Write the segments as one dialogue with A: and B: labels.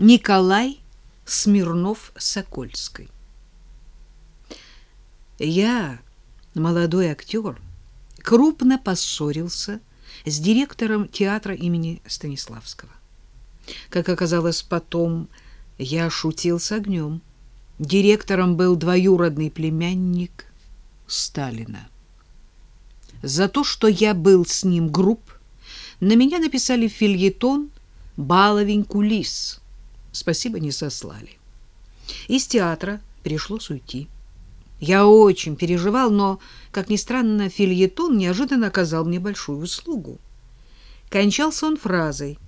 A: Николай Смирнов-Сокольский. Я, молодой актер, крупно поссорился с директором театра имени Станиславского. Как оказалось потом, я шутил с огнем. Директором был двоюродный племянник Сталина. За то, что я был с ним груб, на меня написали фильетон «Баловень кулис». Спасибо, не сослали. Из театра пришлось уйти. Я очень переживал, но, как ни странно, фильетон неожиданно оказал мне большую услугу. Кончался он фразой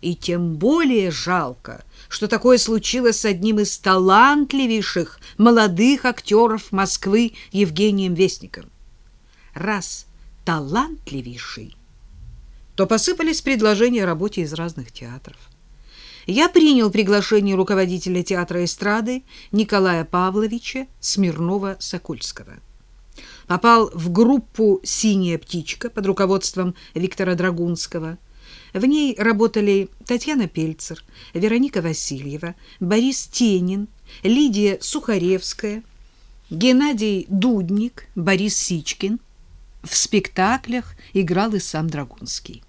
A: «И тем более жалко, что такое случилось с одним из талантливейших молодых актеров Москвы Евгением Вестником. Раз талантливейший, то посыпались предложения о работе из разных театров. Я принял приглашение руководителя театра эстрады Николая Павловича Смирнова-Сокольского. Попал в группу «Синяя птичка» под руководством Виктора Драгунского. В ней работали Татьяна Пельцер, Вероника Васильева, Борис Тенин, Лидия Сухаревская, Геннадий Дудник, Борис Сичкин. В спектаклях играл и сам Драгунский.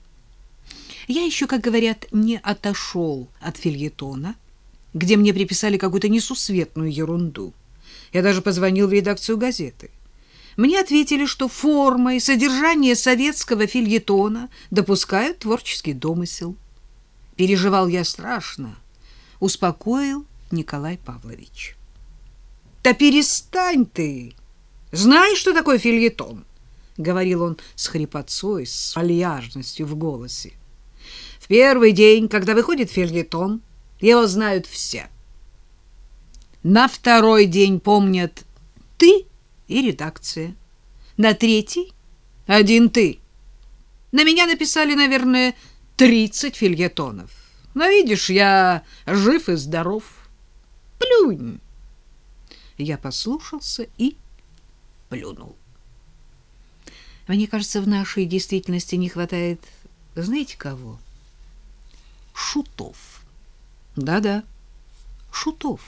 A: Я еще, как говорят, не отошел от фильетона, где мне приписали какую-то несусветную ерунду. Я даже позвонил в редакцию газеты. Мне ответили, что форма и содержание советского фильетона допускают творческий домысел. Переживал я страшно, успокоил Николай Павлович. «Да перестань ты! Знаешь, что такое фильетон?» — говорил он с хрипотцой, с вальяжностью в голосе. В первый день, когда выходит фельетон, его знают все. На второй день помнят ты и редакция. На третий — один ты. На меня написали, наверное, тридцать фильетонов. Но, видишь, я жив и здоров. Плюнь. Я послушался и плюнул. Мне кажется, в нашей действительности не хватает, знаете кого? — шутов. Да-да, шутов.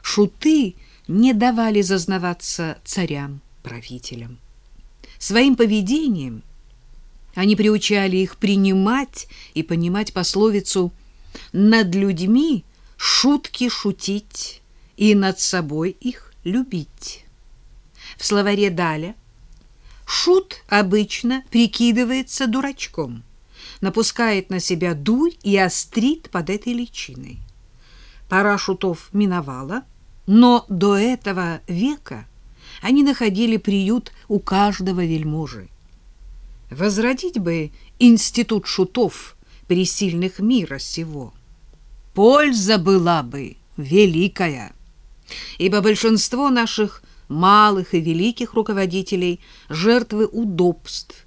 A: Шуты не давали зазнаваться царям, правителям. Своим поведением они приучали их принимать и понимать пословицу «над людьми шутки шутить и над собой их любить». В словаре Даля шут обычно прикидывается дурачком – напускает на себя дурь и острит под этой личиной. Пора шутов миновала, но до этого века они находили приют у каждого вельможи. Возродить бы институт шутов при сильных мира сего. Польза была бы великая, ибо большинство наших малых и великих руководителей — жертвы удобств,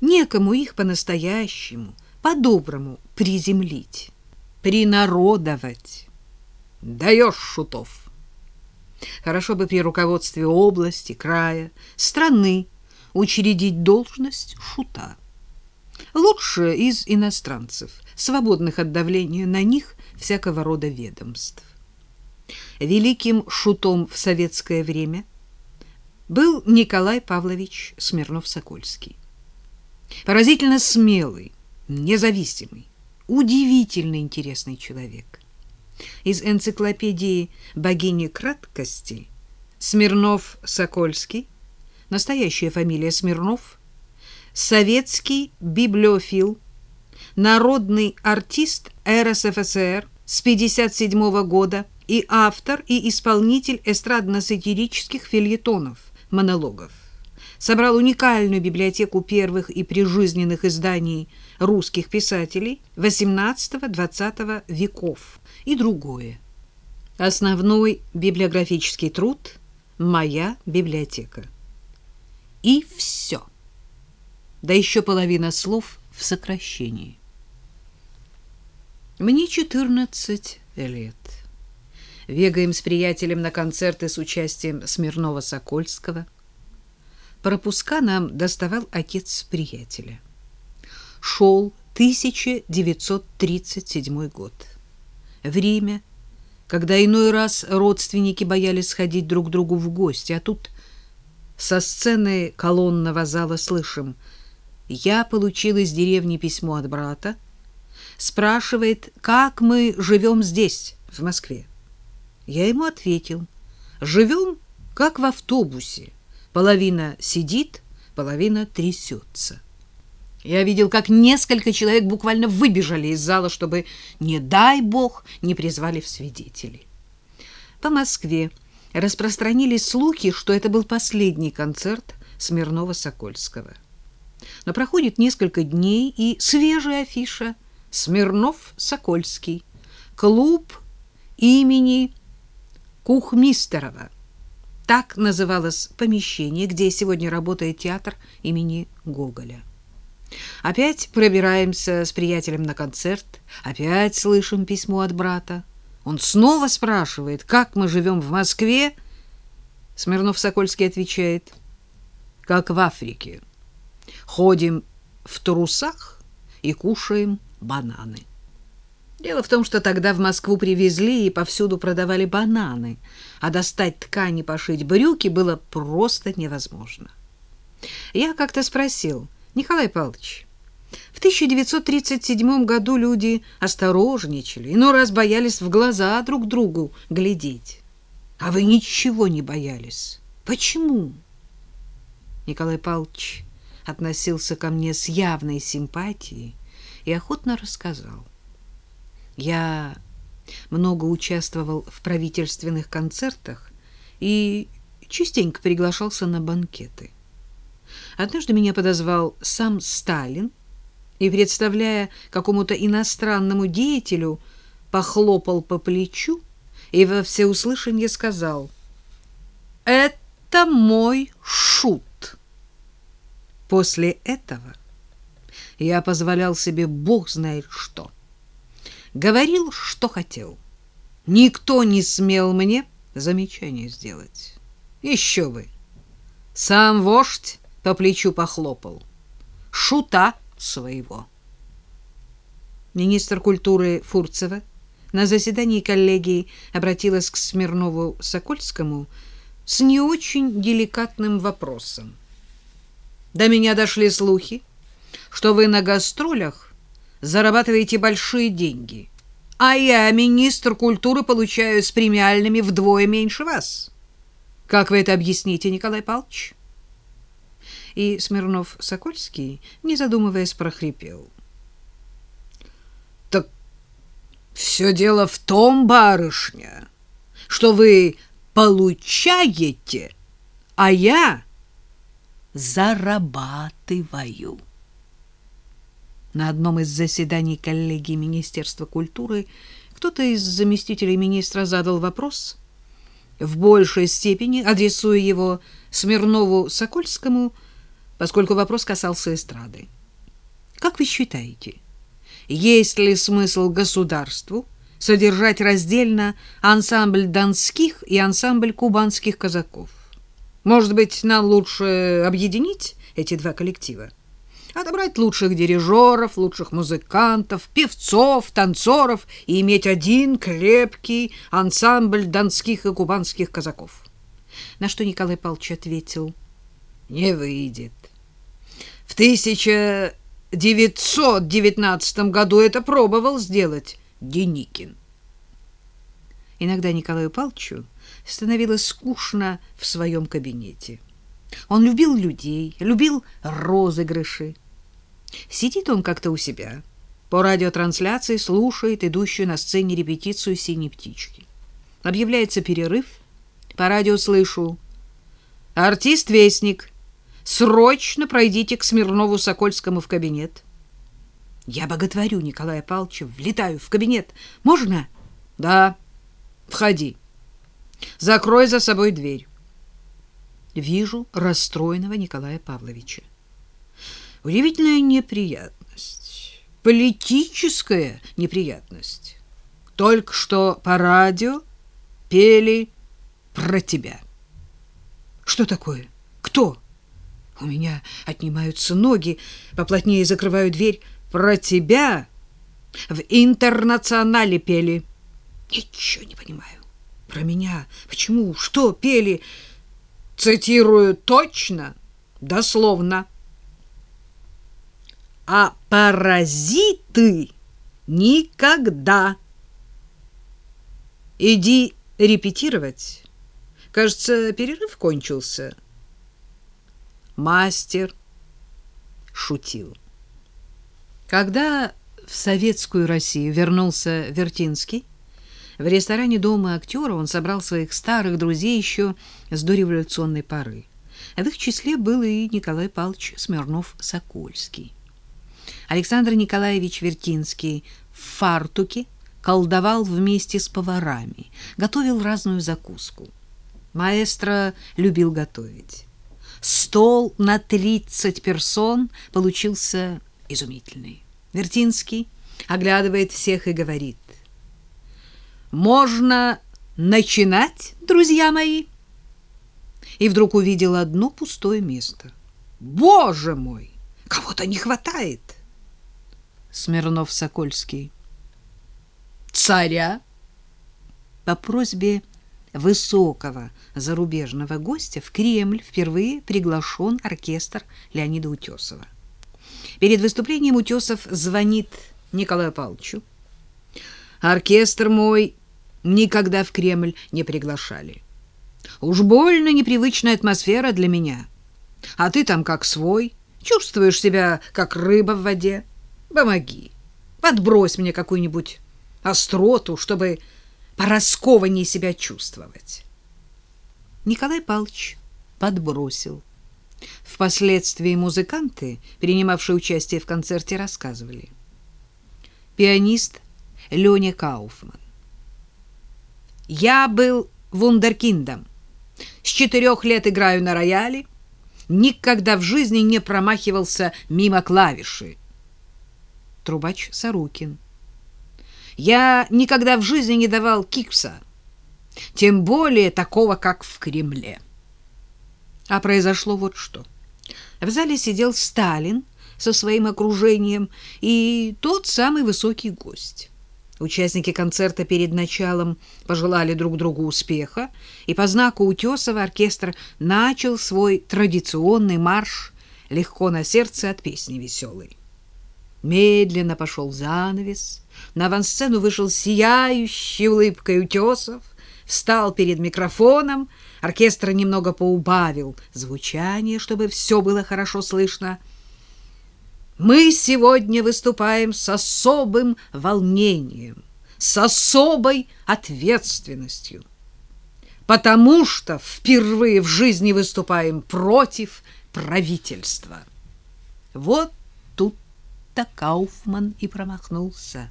A: некому их по-настоящему, по-доброму приземлить, принародовать. Даешь шутов. Хорошо бы при руководстве области, края, страны учредить должность шута. Лучше из иностранцев, свободных от давления на них всякого рода ведомств. Великим шутом в советское время был Николай Павлович Смирнов-Сокольский. Поразительно смелый, независимый, удивительно интересный человек. Из энциклопедии «Богини краткости» Смирнов-Сокольский, настоящая фамилия Смирнов, советский библиофил, народный артист РСФСР с 57 года и автор и исполнитель эстрадно-сатирических фильетонов, монологов собрал уникальную библиотеку первых и прижизненных изданий русских писателей XVIII-XX веков и другое. Основной библиографический труд «Моя библиотека». И все. Да еще половина слов в сокращении. Мне 14 лет. Бегаем с приятелем на концерты с участием Смирнова-Сокольского – Пропуска нам доставал отец приятеля. Шел 1937 год. время, когда иной раз родственники боялись сходить друг к другу в гости, а тут со сцены колонного зала слышим «Я получил из деревни письмо от брата, спрашивает, как мы живем здесь, в Москве». Я ему ответил «Живем, как в автобусе, половина сидит, половина трясется». Я видел, как несколько человек буквально выбежали из зала, чтобы, не дай бог, не призвали в свидетели. По Москве распространились слухи, что это был последний концерт Смирнова-Сокольского. Но проходит несколько дней, и свежая афиша «Смирнов-Сокольский. Клуб имени Кухмистерова». Так называлось помещение, где сегодня работает театр имени Гоголя. Опять пробираемся с приятелем на концерт, опять слышим письмо от брата. Он снова спрашивает, как мы живем в Москве. Смирнов-Сокольский отвечает, как в Африке. Ходим в трусах и кушаем бананы. Дело в том, что тогда в Москву привезли и повсюду продавали бананы, а достать ткани пошить брюки было просто невозможно. Я как-то спросил, Николай Павлович, в 1937 году люди осторожничали, но раз боялись в глаза друг другу глядеть. А вы ничего не боялись. Почему? Николай Павлович относился ко мне с явной симпатией и охотно рассказал. Я много участвовал в правительственных концертах и частенько приглашался на банкеты. Однажды меня подозвал сам Сталин и, представляя какому-то иностранному деятелю, похлопал по плечу и во всеуслышание сказал «Это мой шут». После этого я позволял себе бог знает что. Говорил, что хотел. Никто не смел мне замечание сделать. Еще бы! Сам вождь по плечу похлопал. Шута своего. Министр культуры Фурцева на заседании коллегии обратилась к Смирнову-Сокольскому с не очень деликатным вопросом. До меня дошли слухи, что вы на гастролях зарабатываете большие деньги, а я, министр культуры, получаю с премиальными вдвое меньше вас. Как вы это объясните, Николай Павлович? и Смирнов-Сокольский, не задумываясь, прохрипел. «Так все дело в том, барышня, что вы получаете, а я зарабатываю». На одном из заседаний коллегии Министерства культуры кто-то из заместителей министра задал вопрос, в большей степени адресуя его Смирнову-Сокольскому, поскольку вопрос касался эстрады. Как вы считаете, есть ли смысл государству содержать раздельно ансамбль донских и ансамбль кубанских казаков? Может быть, нам лучше объединить эти два коллектива? Отобрать лучших дирижеров, лучших музыкантов, певцов, танцоров и иметь один крепкий ансамбль донских и кубанских казаков. На что Николай Павлович ответил, не выйдет. В 1919 году это пробовал сделать Деникин. Иногда Николаю Павловичу становилось скучно в своем кабинете. Он любил людей, любил розыгрыши. Сидит он как-то у себя, по радиотрансляции слушает идущую на сцене репетицию «Синей птички». Объявляется перерыв, по радио слышу «Артист-вестник» Срочно пройдите к Смирнову-Сокольскому в кабинет. Я боготворю Николая Павловича, влетаю в кабинет. Можно? Да. Входи. Закрой за собой дверь. Вижу расстроенного Николая Павловича. Удивительная неприятность. Политическая неприятность. Только что по радио пели про тебя. Что такое? Кто? У меня отнимаются ноги, поплотнее закрываю дверь. Про тебя в интернационале пели. Ничего не понимаю. Про меня. Почему? Что пели? Цитирую точно, дословно. А паразиты никогда. Иди репетировать. Кажется, перерыв кончился. Мастер шутил. Когда в советскую Россию вернулся Вертинский, в ресторане дома актера он собрал своих старых друзей еще с дореволюционной поры. В их числе был и Николай Павлович Смирнов-Сокольский. Александр Николаевич Вертинский в фартуке колдовал вместе с поварами, готовил разную закуску. Маэстро любил готовить. Стол на тридцать персон получился изумительный. Вертинский оглядывает всех и говорит. «Можно начинать, друзья мои?» И вдруг увидел одно пустое место. «Боже мой! Кого-то не хватает!» Смирнов-Сокольский. «Царя?» По просьбе высокого зарубежного гостя в Кремль впервые приглашен оркестр Леонида Утесова. Перед выступлением Утесов звонит Николаю Павловичу. Оркестр мой никогда в Кремль не приглашали. Уж больно непривычная атмосфера для меня. А ты там как свой, чувствуешь себя как рыба в воде. Помоги, подбрось мне какую-нибудь остроту, чтобы пораскованнее себя чувствовать. Николай Павлович подбросил. Впоследствии музыканты, принимавшие участие в концерте, рассказывали. Пианист Леня Кауфман. «Я был вундеркиндом. С четырех лет играю на рояле. Никогда в жизни не промахивался мимо клавиши. Трубач Сарукин. Я никогда в жизни не давал кикса, тем более такого, как в Кремле. А произошло вот что. В зале сидел Сталин со своим окружением и тот самый высокий гость. Участники концерта перед началом пожелали друг другу успеха, и по знаку Утесова оркестр начал свой традиционный марш «Легко на сердце» от песни веселой. Медленно пошел занавес, на авансцену вышел сияющий улыбкой Утесов, встал перед микрофоном, оркестр немного поубавил звучание, чтобы все было хорошо слышно. Мы сегодня выступаем с особым волнением, с особой ответственностью, потому что впервые в жизни выступаем против правительства. Вот тут-то Кауфман и промахнулся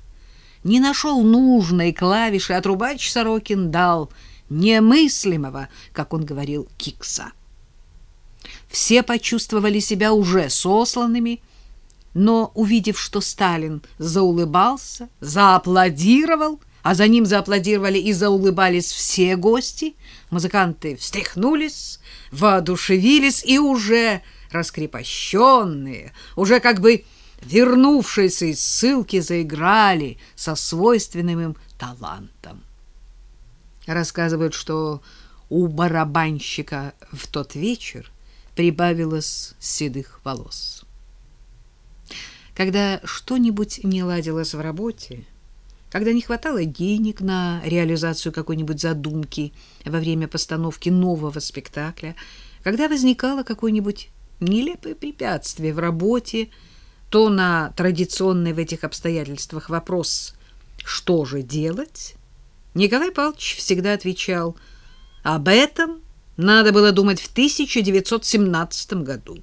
A: не нашел нужной клавиши, а трубач Сорокин дал немыслимого, как он говорил, кикса. Все почувствовали себя уже сосланными, но, увидев, что Сталин заулыбался, зааплодировал, а за ним зааплодировали и заулыбались все гости, музыканты встряхнулись, воодушевились и уже раскрепощенные, уже как бы вернувшиеся из ссылки, заиграли со свойственным им талантом. Рассказывают, что у барабанщика в тот вечер прибавилось седых волос. Когда что-нибудь не ладилось в работе, когда не хватало денег на реализацию какой-нибудь задумки во время постановки нового спектакля, когда возникало какое-нибудь нелепое препятствие в работе, то на традиционный в этих обстоятельствах вопрос «что же делать?» Николай Павлович всегда отвечал «об этом надо было думать в 1917 году».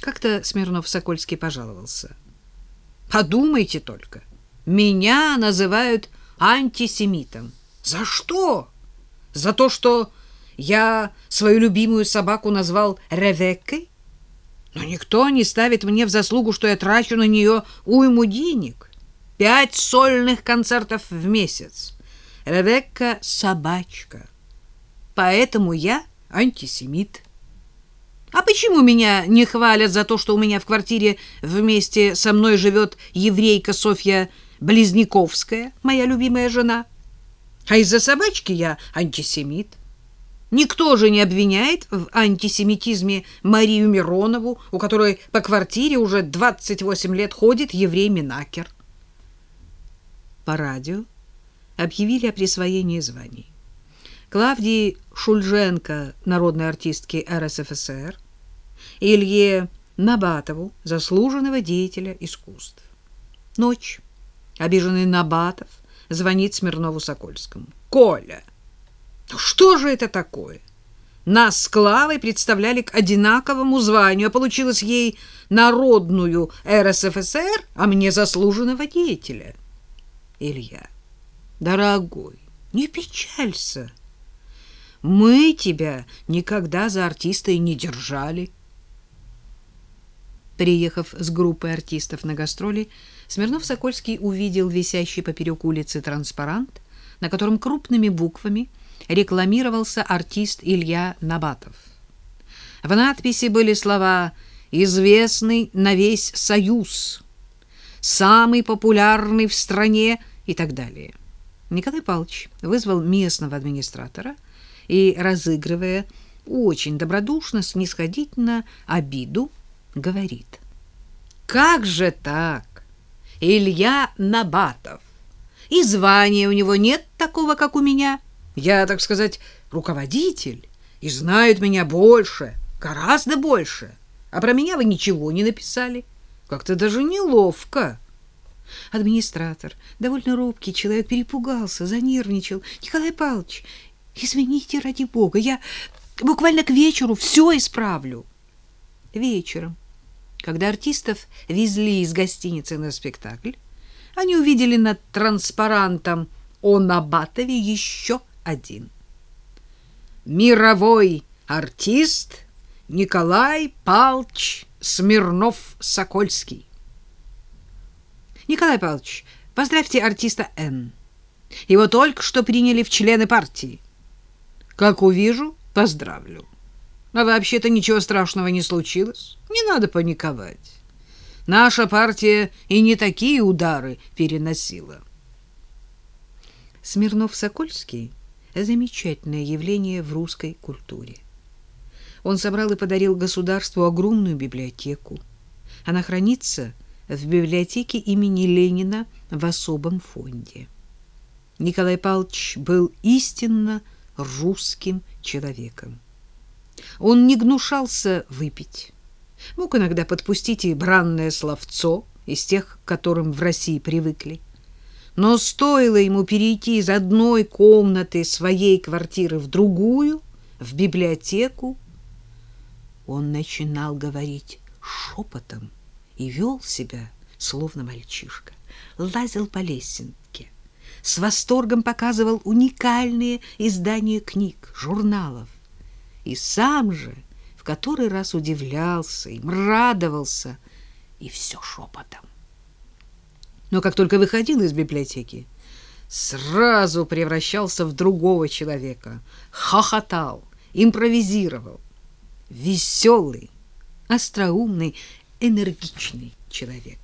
A: Как-то Смирнов-Сокольский пожаловался. «Подумайте только, меня называют антисемитом. За что? За то, что я свою любимую собаку назвал Ревеккой? Но никто не ставит мне в заслугу, что я трачу на нее уйму денег. Пять сольных концертов в месяц. Ревекка — собачка. Поэтому я антисемит. А почему меня не хвалят за то, что у меня в квартире вместе со мной живет еврейка Софья Близняковская, моя любимая жена? А из-за собачки я антисемит. Никто же не обвиняет в антисемитизме Марию Миронову, у которой по квартире уже 28 лет ходит еврей Минакер. По радио объявили о присвоении званий. Клавдии Шульженко, народной артистке РСФСР, Илье Набатову, заслуженного деятеля искусств. Ночь. Обиженный Набатов звонит Смирнову-Сокольскому. «Коля, что же это такое? Нас с Клавой представляли к одинаковому званию, а получилось ей народную РСФСР, а мне заслуженного деятеля». Илья, дорогой, не печалься. Мы тебя никогда за артиста и не держали. Приехав с группой артистов на гастроли, Смирнов-Сокольский увидел висящий поперек улицы транспарант, на котором крупными буквами рекламировался артист Илья Набатов. В надписи были слова «Известный на весь Союз», «Самый популярный в стране» и так далее. Николай Павлович вызвал местного администратора и, разыгрывая очень добродушно, снисходительно обиду, говорит. «Как же так? Илья Набатов. И звания у него нет такого, как у меня. Я, так сказать, руководитель, и знают меня больше, гораздо больше. А про меня вы ничего не написали. Как-то даже неловко». Администратор, довольно робкий человек, перепугался, занервничал. «Николай Павлович, извините ради бога, я буквально к вечеру все исправлю». Вечером когда артистов везли из гостиницы на спектакль, они увидели над транспарантом о Набатове еще один. Мировой артист Николай Палч Смирнов-Сокольский. Николай Павлович, поздравьте артиста Н. Его только что приняли в члены партии. Как увижу, поздравлю. А вообще-то ничего страшного не случилось. Не надо паниковать. Наша партия и не такие удары переносила. Смирнов-Сокольский — замечательное явление в русской культуре. Он собрал и подарил государству огромную библиотеку. Она хранится в библиотеке имени Ленина в особом фонде. Николай Павлович был истинно русским человеком. Он не гнушался выпить. Мог иногда подпустить и бранное словцо из тех, к которым в России привыкли. Но стоило ему перейти из одной комнаты своей квартиры в другую, в библиотеку, он начинал говорить шепотом и вел себя, словно мальчишка, лазил по лесенке, с восторгом показывал уникальные издания книг, журналов, и сам же в который раз удивлялся им, радовался, и все шепотом. Но как только выходил из библиотеки, сразу превращался в другого человека, хохотал, импровизировал. Веселый, остроумный, энергичный человек.